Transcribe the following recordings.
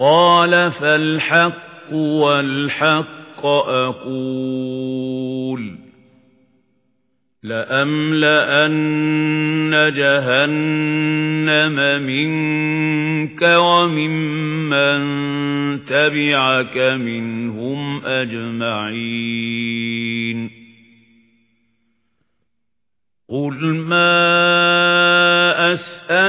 قال فالحق والحق أقول لأملأن جهنم منك وممن تبعك منهم أجمعين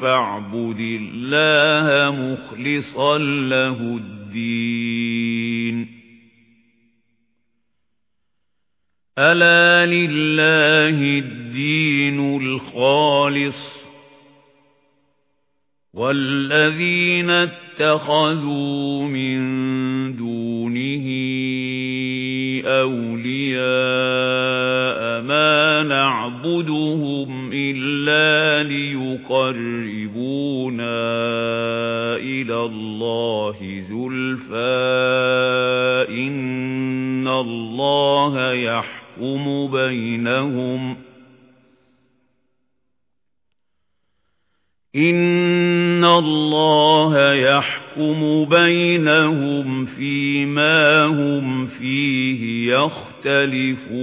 فَاعْبُدِ اللَّهَ مُخْلِصًا لَّهُ الدِّينَ. أَلَا لِلَّهِ الدِّينُ الْخَالِصُ؟ وَالَّذِينَ اتَّخَذُوا مِن دُونِهِ أَوْلِيَاءَ مَا نَعْبُدُهُمْ إِلَّا لِيُقَرِّبُونَا إِلَى اللَّهِ زُلْفَىٰ إِنَّ اللَّهَ يَحْكُمُ بَيْنَهُمْ إِنَّ اللَّهَ يَحْكُمُ بَيْنَهُمْ فِيمَا هُمْ فِيهِ يَخْتَلِفُونَ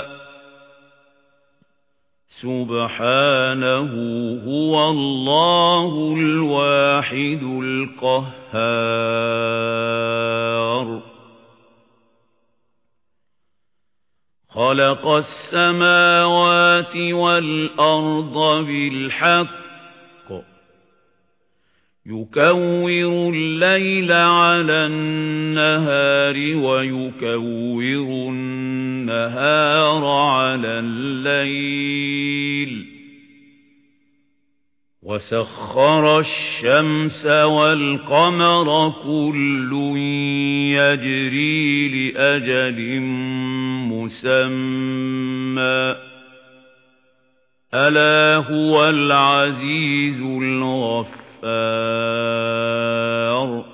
سُبْحَانَهُ هُوَ اللَّهُ الْوَاحِدُ الْقَهَّارُ. خَلَقَ السَّمَاوَاتِ وَالْأَرْضَ بِالْحَقِّ. يُكَوِّرُ اللَّيْلَ عَلَى النَّهَارِ وَيُكَوِّرُ النَّهَارَ عَلَى اللَّيْلِ. وَسَخَّرَ الشَّمْسَ وَالْقَمَرَ كُلٌّ يَجْرِي لِأَجَلٍ مُّسَمًّى. أَلَا هُوَ الْعَزِيزُ الْغَفَّارُ.